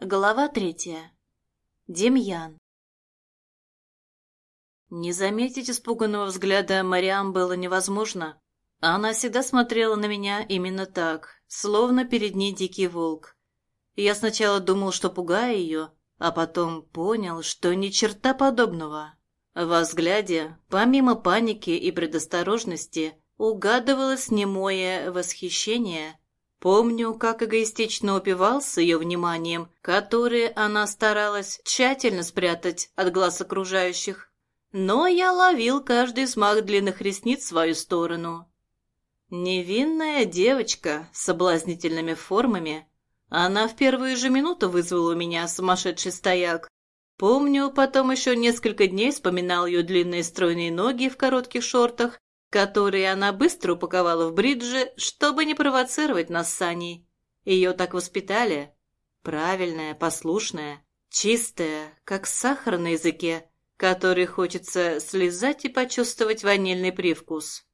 Глава третья. Демьян. Не заметить испуганного взгляда Мариам было невозможно. Она всегда смотрела на меня именно так, словно перед ней дикий волк. Я сначала думал, что пугаю ее, а потом понял, что ни черта подобного. Во взгляде, помимо паники и предосторожности, угадывалось немое восхищение – Помню, как эгоистично упивался ее вниманием, которое она старалась тщательно спрятать от глаз окружающих. Но я ловил каждый смах длинных ресниц в свою сторону. Невинная девочка с соблазнительными формами. Она в первую же минуту вызвала у меня сумасшедший стояк. Помню, потом еще несколько дней вспоминал ее длинные стройные ноги в коротких шортах которые она быстро упаковала в бриджи, чтобы не провоцировать нас с Аней. Ее так воспитали. Правильная, послушная, чистая, как сахар на языке, который хочется слезать и почувствовать ванильный привкус.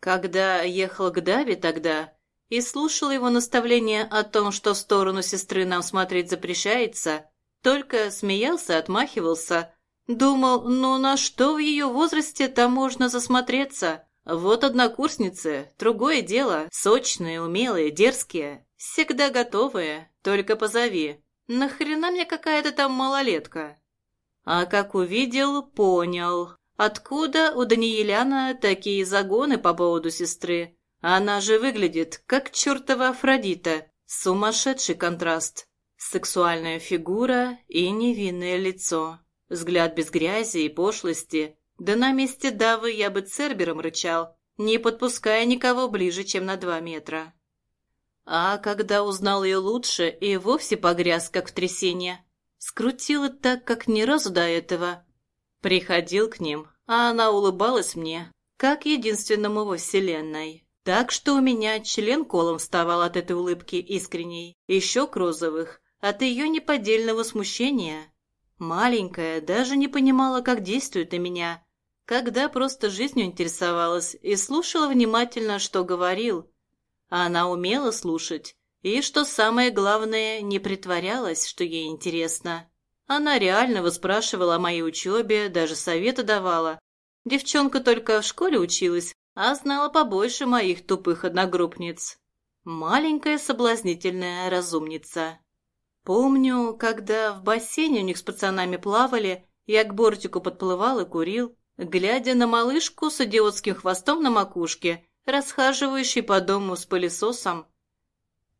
Когда ехал к Даве тогда и слушал его наставления о том, что в сторону сестры нам смотреть запрещается, только смеялся, отмахивался, Думал, ну на что в ее возрасте там можно засмотреться? Вот однокурсницы, другое дело, сочные, умелые, дерзкие, всегда готовые, только позови. Нахрена мне какая-то там малолетка? А как увидел, понял. Откуда у Даниеляна такие загоны по поводу сестры? Она же выглядит, как чертова Афродита. Сумасшедший контраст. Сексуальная фигура и невинное лицо. Взгляд без грязи и пошлости. Да на месте Давы я бы цербером рычал, не подпуская никого ближе, чем на два метра. А когда узнал ее лучше, и вовсе погряз, как в трясине. Скрутила так, как ни разу до этого. Приходил к ним, а она улыбалась мне, как единственному во вселенной. Так что у меня член колом вставал от этой улыбки искренней, и щек розовых, от ее неподдельного смущения. Маленькая даже не понимала, как действует на меня, когда просто жизнью интересовалась и слушала внимательно, что говорил. Она умела слушать, и, что самое главное, не притворялась, что ей интересно. Она реально выспрашивала о моей учебе, даже советы давала. Девчонка только в школе училась, а знала побольше моих тупых одногруппниц. Маленькая соблазнительная разумница. Помню, когда в бассейне у них с пацанами плавали, я к бортику подплывал и курил, глядя на малышку с идиотским хвостом на макушке, расхаживающей по дому с пылесосом.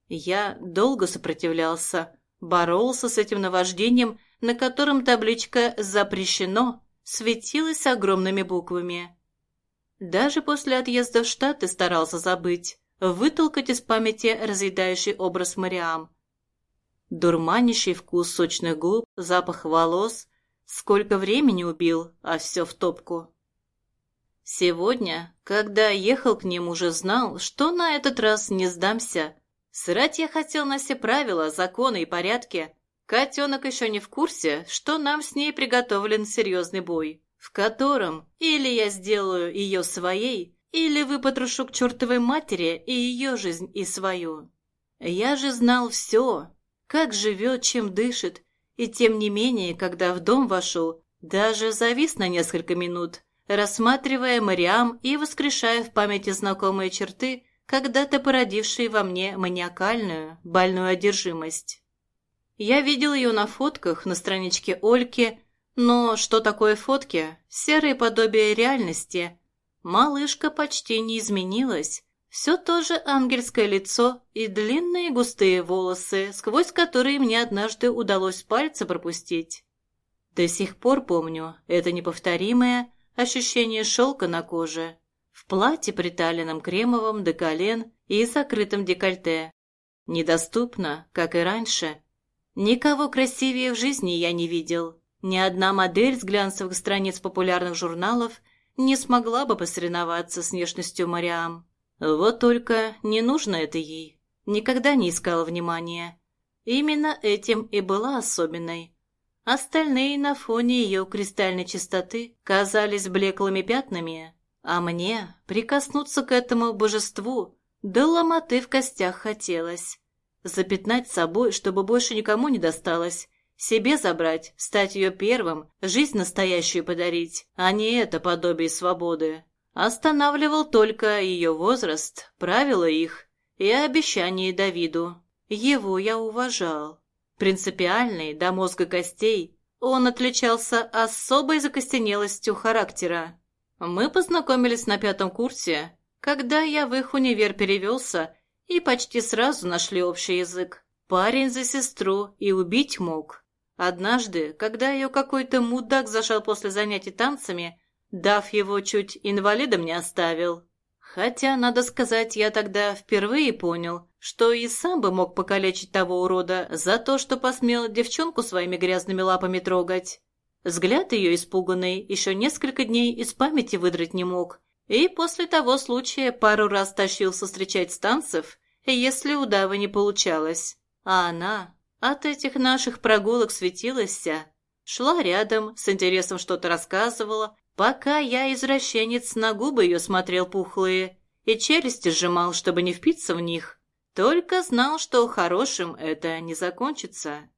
Я долго сопротивлялся, боролся с этим наваждением, на котором табличка «Запрещено» светилась огромными буквами. Даже после отъезда в Штаты старался забыть, вытолкать из памяти разъедающий образ Мариам. Дурманящий вкус сочных губ, запах волос. Сколько времени убил, а все в топку. Сегодня, когда ехал к ним, уже знал, что на этот раз не сдамся. Срать я хотел на все правила, законы и порядки. Котенок еще не в курсе, что нам с ней приготовлен серьезный бой, в котором или я сделаю ее своей, или выпотрошу к чертовой матери и ее жизнь, и свою. Я же знал все, как живет, чем дышит, и тем не менее, когда в дом вошел, даже завис на несколько минут, рассматривая Мариам и воскрешая в памяти знакомые черты, когда-то породившие во мне маниакальную, больную одержимость. Я видел ее на фотках на страничке Ольки, но что такое фотки? Серые подобия реальности. Малышка почти не изменилась, все то же ангельское лицо и длинные густые волосы, сквозь которые мне однажды удалось пальцы пропустить. До сих пор помню это неповторимое ощущение шелка на коже, в платье приталенном кремовом до колен и закрытом декольте. Недоступно, как и раньше. Никого красивее в жизни я не видел. Ни одна модель с глянцевых страниц популярных журналов не смогла бы посоревноваться с внешностью Мариам. Вот только не нужно это ей. Никогда не искала внимания. Именно этим и была особенной. Остальные на фоне ее кристальной чистоты казались блеклыми пятнами, а мне прикоснуться к этому божеству до ломоты в костях хотелось. Запятнать собой, чтобы больше никому не досталось. Себе забрать, стать ее первым, жизнь настоящую подарить, а не это подобие свободы. Останавливал только ее возраст, правила их и обещание Давиду. Его я уважал. Принципиальный, до мозга костей, он отличался особой закостенелостью характера. Мы познакомились на пятом курсе, когда я в их универ перевелся, и почти сразу нашли общий язык. Парень за сестру и убить мог. Однажды, когда ее какой-то мудак зашел после занятий танцами, дав его чуть инвалидом не оставил. Хотя, надо сказать, я тогда впервые понял, что и сам бы мог покалечить того урода за то, что посмел девчонку своими грязными лапами трогать. Взгляд ее испуганный еще несколько дней из памяти выдрать не мог, и после того случая пару раз тащился встречать станцев, если удава не получалось. А она от этих наших прогулок светилась вся. Шла рядом, с интересом что-то рассказывала, пока я, извращенец, на губы ее смотрел пухлые и челюсти сжимал, чтобы не впиться в них. Только знал, что хорошим это не закончится.